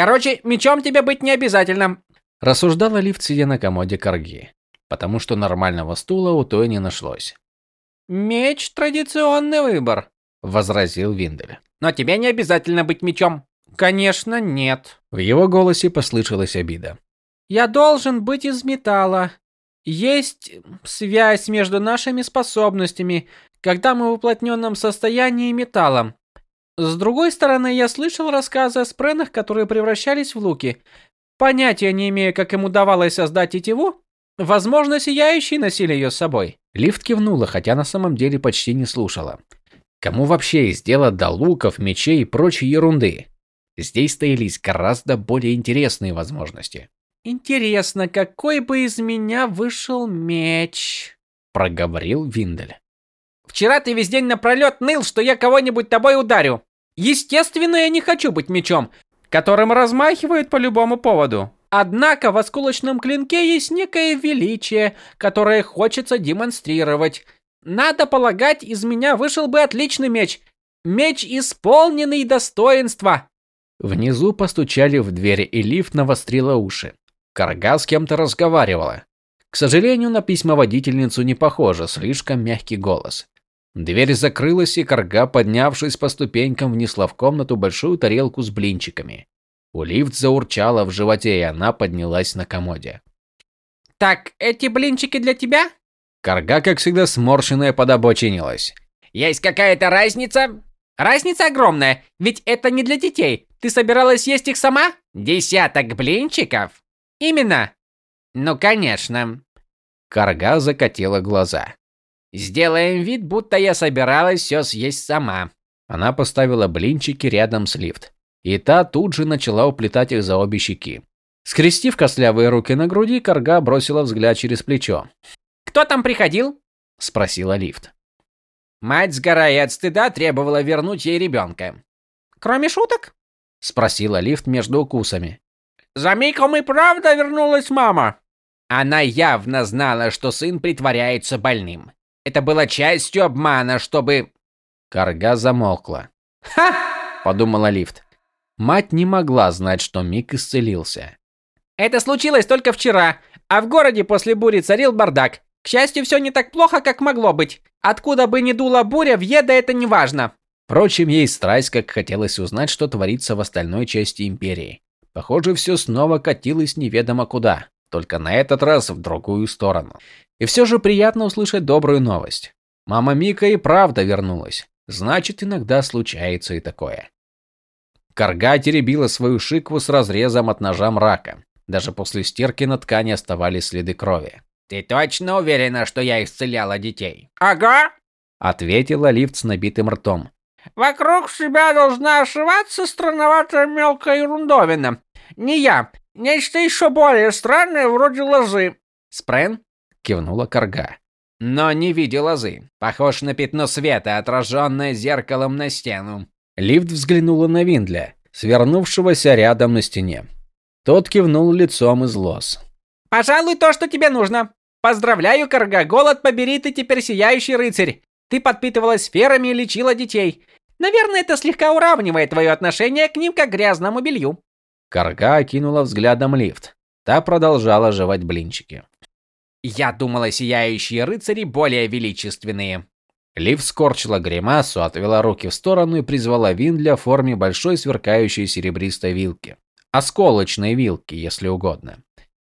Короче, мечом тебе быть не обязательно. Рассуждала лифт, сидя на комоде Карги, потому что нормального стула у той не нашлось. Меч – традиционный выбор, возразил Виндель. Но тебе не обязательно быть мечом. Конечно, нет. В его голосе послышалась обида. Я должен быть из металла. Есть связь между нашими способностями, когда мы в уплотненном состоянии металлом. С другой стороны, я слышал рассказы о спренах, которые превращались в луки. Понятия не имею, как им удавалось создать тетиву. Возможно, сияющие носили ее с собой. Лифт кивнула, хотя на самом деле почти не слушала. Кому вообще есть дело до луков, мечей и прочей ерунды? Здесь стоялись гораздо более интересные возможности. Интересно, какой бы из меня вышел меч? проговорил Виндель. Вчера ты весь день напролет ныл, что я кого-нибудь тобой ударю. Естественно, я не хочу быть мечом, которым размахивают по любому поводу. Однако в осколочном клинке есть некое величие, которое хочется демонстрировать. Надо полагать, из меня вышел бы отличный меч. Меч, исполненный достоинства. Внизу постучали в дверь, и лифт навострила уши. Карга с кем-то разговаривала. К сожалению, на письмоводительницу не похоже, слишком мягкий голос. Дверь закрылась, и Карга, поднявшись по ступенькам, внесла в комнату большую тарелку с блинчиками. У лифт заурчала в животе, и она поднялась на комоде. «Так, эти блинчики для тебя?» Карга, как всегда, сморщенная подобочинилась. «Есть какая-то разница?» «Разница огромная, ведь это не для детей. Ты собиралась есть их сама? Десяток блинчиков?» «Именно!» «Ну, конечно!» Карга закатила глаза. Сделаем вид, будто я собиралась все съесть сама. Она поставила блинчики рядом с лифт, и та тут же начала уплетать их за обе щеки. Скрестив костлявые руки на груди, Карга бросила взгляд через плечо. «Кто там приходил?» – спросила лифт. Мать, сгорая от стыда, требовала вернуть ей ребенка. «Кроме шуток?» – спросила лифт между укусами. «За мигом и правда вернулась мама». Она явно знала, что сын притворяется больным. Это было частью обмана, чтобы Карга замолкла. Ха, подумала Лифт. Мать не могла знать, что Мик исцелился. Это случилось только вчера, а в городе после бури царил бардак. К счастью, все не так плохо, как могло быть. Откуда бы ни дула буря, в Еда это не важно. Впрочем, ей страсть как хотелось узнать, что творится в остальной части империи. Похоже, все снова катилось неведомо куда, только на этот раз в другую сторону. И все же приятно услышать добрую новость. Мама Мика и правда вернулась. Значит, иногда случается и такое. Карга теребила свою шикву с разрезом от ножа мрака. Даже после стирки на ткани оставались следы крови. «Ты точно уверена, что я исцеляла детей?» «Ага», — ответила лифт с набитым ртом. «Вокруг себя должна ошиваться странноватая мелкая ерундовина. Не я. Нечто еще более странное, вроде лозы». «Спрен?» кивнула Карга. Но не видел лозы. Похож на пятно света, отраженное зеркалом на стену. Лифт взглянула на Виндля, свернувшегося рядом на стене. Тот кивнул лицом из лоз. «Пожалуй, то, что тебе нужно. Поздравляю, Карга, голод побери, ты теперь сияющий рыцарь. Ты подпитывалась сферами и лечила детей. Наверное, это слегка уравнивает твое отношение к ним, как к грязному белью». Карга окинула взглядом лифт. Та продолжала жевать блинчики. Я думала, сияющие рыцари более величественные. Лив скорчила гримасу, отвела руки в сторону и призвала Виндля в форме большой сверкающей серебристой вилки. Осколочной вилки, если угодно.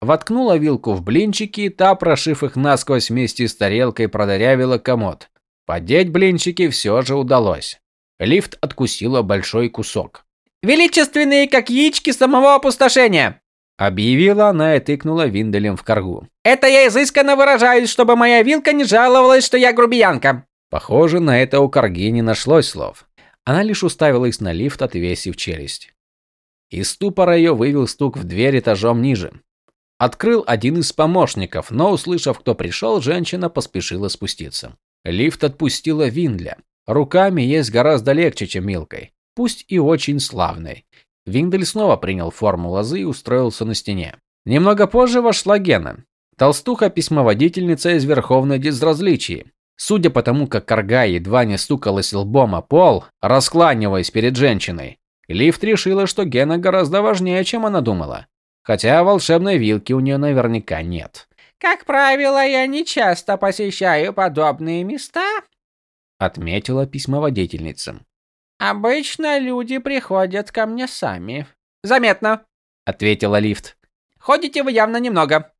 Воткнула вилку в блинчики, та, прошив их насквозь вместе с тарелкой, продырявила комод. Подеть блинчики все же удалось. Лифт откусила большой кусок. «Величественные, как яички самого опустошения!» Объявила она и тыкнула винделем в коргу. «Это я изысканно выражаюсь, чтобы моя вилка не жаловалась, что я грубиянка!» Похоже, на это у корги не нашлось слов. Она лишь уставилась на лифт, отвесив челюсть. Из ступора ее вывел стук в дверь этажом ниже. Открыл один из помощников, но, услышав, кто пришел, женщина поспешила спуститься. Лифт отпустила Виндля. Руками есть гораздо легче, чем Милкой. Пусть и очень славной. Виндель снова принял форму лозы и устроился на стене. Немного позже вошла Гена. Толстуха-письмоводительница из Верховной Дезразличии. Судя по тому, как Карга едва не стукалась лбом о пол, раскланиваясь перед женщиной, Лифт решила, что Гена гораздо важнее, чем она думала. Хотя волшебной вилки у нее наверняка нет. «Как правило, я не часто посещаю подобные места», — отметила письмоводительница. «Обычно люди приходят ко мне сами». «Заметно», — ответила лифт. «Ходите вы явно немного».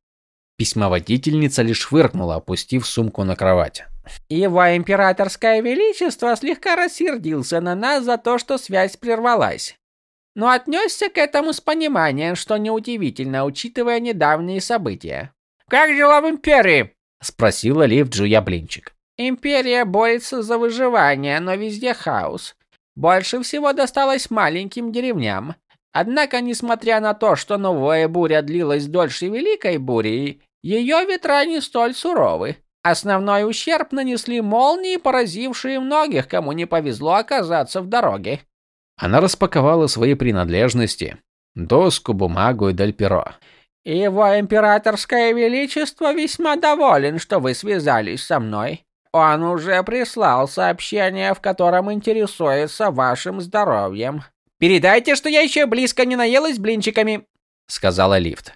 Письмоводительница лишь фыркнула, опустив сумку на кровать. Его императорское величество слегка рассердился на нас за то, что связь прервалась. Но отнесся к этому с пониманием, что неудивительно, учитывая недавние события. «Как дела в Империи?» – спросила Лив Джуя Блинчик. «Империя борется за выживание, но везде хаос. Больше всего досталось маленьким деревням. Однако, несмотря на то, что новая буря длилась дольше Великой бури, ее ветра не столь суровы. Основной ущерб нанесли молнии, поразившие многих, кому не повезло оказаться в дороге. Она распаковала свои принадлежности: доску, бумагу и дальперо. Его императорское величество весьма доволен, что вы связались со мной. Он уже прислал сообщение, в котором интересуется вашим здоровьем. Передайте, что я еще близко не наелась блинчиками, сказала Лифт.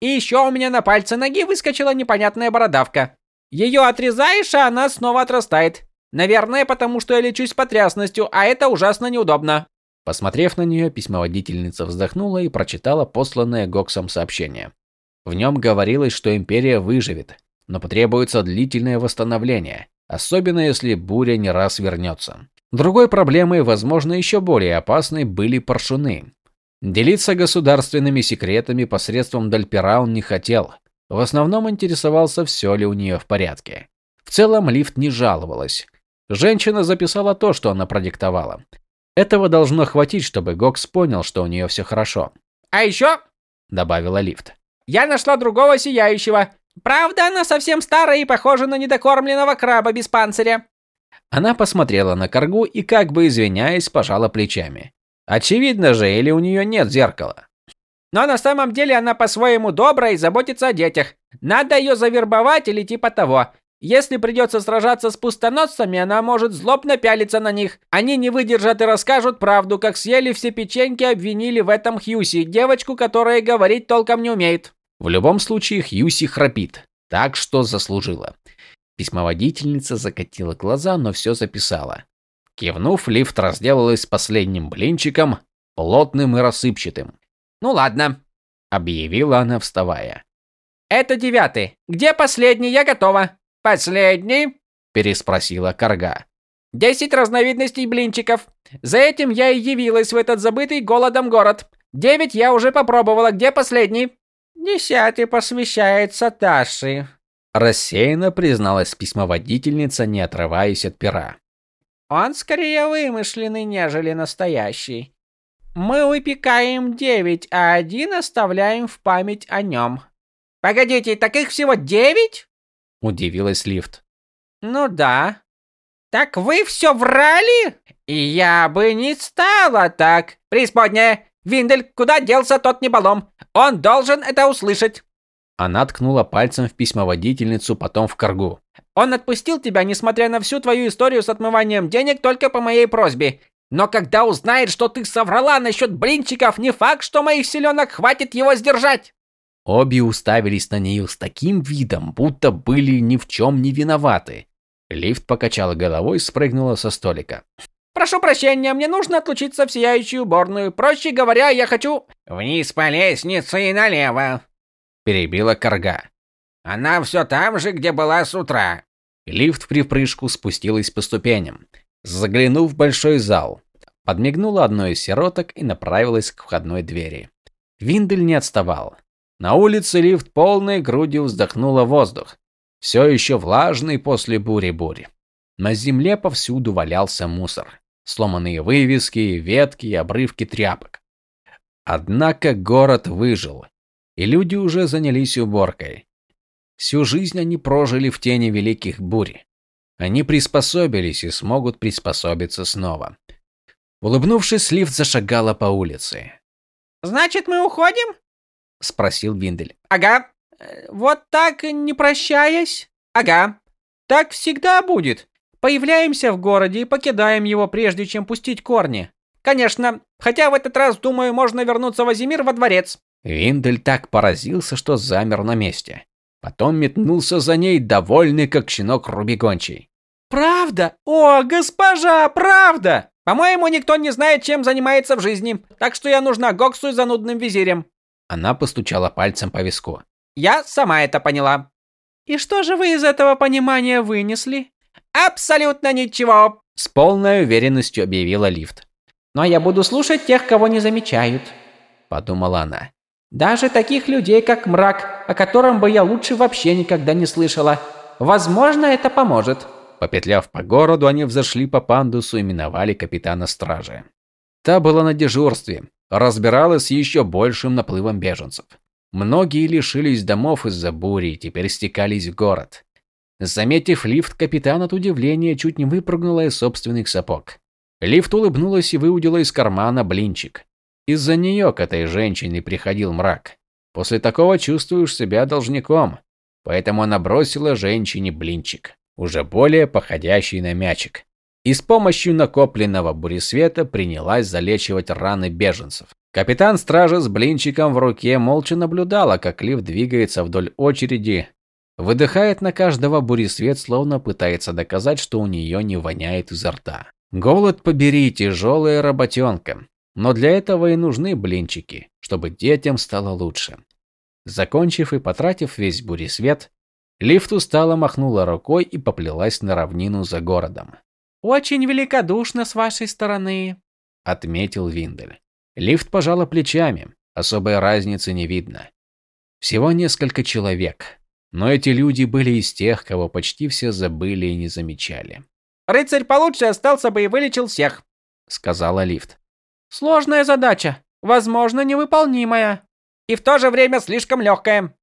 И еще у меня на пальце ноги выскочила непонятная бородавка. Ее отрезаешь, а она снова отрастает. Наверное, потому что я лечусь потрясностью, а это ужасно неудобно. Посмотрев на нее, письмоводительница вздохнула и прочитала посланное Гоксом сообщение. В нем говорилось, что империя выживет, но потребуется длительное восстановление, особенно если буря не раз вернется. Другой проблемой, возможно, еще более опасной, были паршуны. Делиться государственными секретами посредством Дальпера он не хотел, в основном интересовался, все ли у нее в порядке. В целом лифт не жаловалась. Женщина записала то, что она продиктовала. Этого должно хватить, чтобы Гокс понял, что у нее все хорошо. «А еще», — добавила лифт, — «я нашла другого сияющего. Правда, она совсем старая и похожа на недокормленного краба без панциря». Она посмотрела на Каргу и, как бы извиняясь, пожала плечами. Очевидно же, или у нее нет зеркала. Но на самом деле она по-своему добрая и заботится о детях. Надо ее завербовать или типа того. Если придется сражаться с пустоносцами, она может злобно пялиться на них. Они не выдержат и расскажут правду, как съели все печеньки обвинили в этом Хьюси, девочку, которая говорить толком не умеет. В любом случае Хьюси храпит, так что заслужила. Письмоводительница закатила глаза, но все записала. Кивнув, лифт разделалась с последним блинчиком, плотным и рассыпчатым. «Ну ладно», — объявила она, вставая. «Это девятый. Где последний? Я готова». «Последний?» — переспросила Карга. «Десять разновидностей блинчиков. За этим я и явилась в этот забытый голодом город. Девять я уже попробовала. Где последний?» «Десятый посвящается Таши», — рассеянно призналась письмоводительница, не отрываясь от пера. «Он скорее вымышленный, нежели настоящий. Мы выпекаем девять, а один оставляем в память о нем. Погодите, таких всего девять? Удивилась лифт. Ну да. Так вы все врали? Я бы не стала так. Преисподняя, Виндель, куда делся тот неболом? Он должен это услышать. Она ткнула пальцем в письмоводительницу, потом в коргу. Он отпустил тебя, несмотря на всю твою историю с отмыванием денег, только по моей просьбе. Но когда узнает, что ты соврала насчет блинчиков, не факт, что моих селенок хватит его сдержать. Обе уставились на нее с таким видом, будто были ни в чем не виноваты. Лифт покачала головой и спрыгнула со столика. «Прошу прощения, мне нужно отлучиться в сияющую уборную. Проще говоря, я хочу...» «Вниз по лестнице и налево», — перебила Карга. «Она все там же, где была с утра». Лифт в припрыжку спустилась по ступеням заглянув в большой зал, подмигнула одной из сироток и направилась к входной двери. Виндель не отставал. На улице лифт полной грудью вздохнула воздух, все еще влажный после бури-бури. На земле повсюду валялся мусор, сломанные вывески, ветки и обрывки тряпок. Однако город выжил, и люди уже занялись уборкой. Всю жизнь они прожили в тени великих бурь. Они приспособились и смогут приспособиться снова. Улыбнувшись, лифт зашагала по улице. «Значит, мы уходим?» – спросил Виндель. «Ага. Вот так, не прощаясь?» «Ага. Так всегда будет. Появляемся в городе и покидаем его, прежде чем пустить корни. Конечно. Хотя в этот раз, думаю, можно вернуться в Азимир во дворец. Виндель так поразился, что замер на месте. Потом метнулся за ней, довольный, как щенок Рубикончий. «Правда? О, госпожа, правда! По-моему, никто не знает, чем занимается в жизни, так что я нужна Гоксу и занудным визирем». Она постучала пальцем по виску. «Я сама это поняла». «И что же вы из этого понимания вынесли?» «Абсолютно ничего», — с полной уверенностью объявила лифт. «Но я буду слушать тех, кого не замечают», — подумала она. «Даже таких людей, как мрак, о котором бы я лучше вообще никогда не слышала. Возможно, это поможет». Попетляв по городу, они взошли по пандусу и миновали капитана стражи. Та была на дежурстве, разбиралась с еще большим наплывом беженцев. Многие лишились домов из-за бури и теперь стекались в город. Заметив лифт, капитан от удивления чуть не выпрыгнула из собственных сапог. Лифт улыбнулась и выудила из кармана блинчик. Из-за нее к этой женщине приходил мрак. После такого чувствуешь себя должником. Поэтому она бросила женщине блинчик уже более походящий на мячик, и с помощью накопленного буресвета принялась залечивать раны беженцев. Капитан стражи с блинчиком в руке молча наблюдала, как лифт двигается вдоль очереди, выдыхает на каждого буресвет, словно пытается доказать, что у нее не воняет изо рта. Голод побери, тяжелая работенка. Но для этого и нужны блинчики, чтобы детям стало лучше. Закончив и потратив весь буресвет, Лифт устало махнула рукой и поплелась на равнину за городом. «Очень великодушно с вашей стороны», — отметил Виндель. Лифт пожала плечами, особой разницы не видно. Всего несколько человек, но эти люди были из тех, кого почти все забыли и не замечали. «Рыцарь получше остался бы и вылечил всех», — сказала Лифт. «Сложная задача, возможно, невыполнимая, и в то же время слишком легкая»,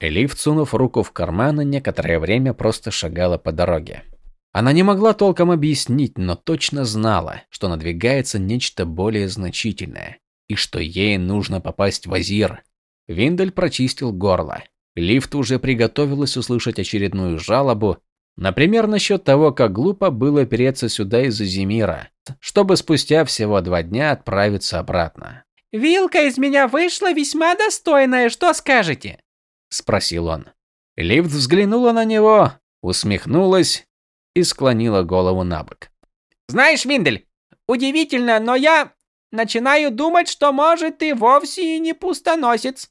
Лифт, сунув руку в карман, некоторое время просто шагала по дороге. Она не могла толком объяснить, но точно знала, что надвигается нечто более значительное, и что ей нужно попасть в Азир. Виндель прочистил горло. Лифт уже приготовилась услышать очередную жалобу, например, насчет того, как глупо было переться сюда из-за Зимира, чтобы спустя всего два дня отправиться обратно. «Вилка из меня вышла весьма достойная, что скажете?» – спросил он. Лифт взглянула на него, усмехнулась и склонила голову на бок. «Знаешь, Виндель, удивительно, но я начинаю думать, что, может, ты вовсе и не пустоносец».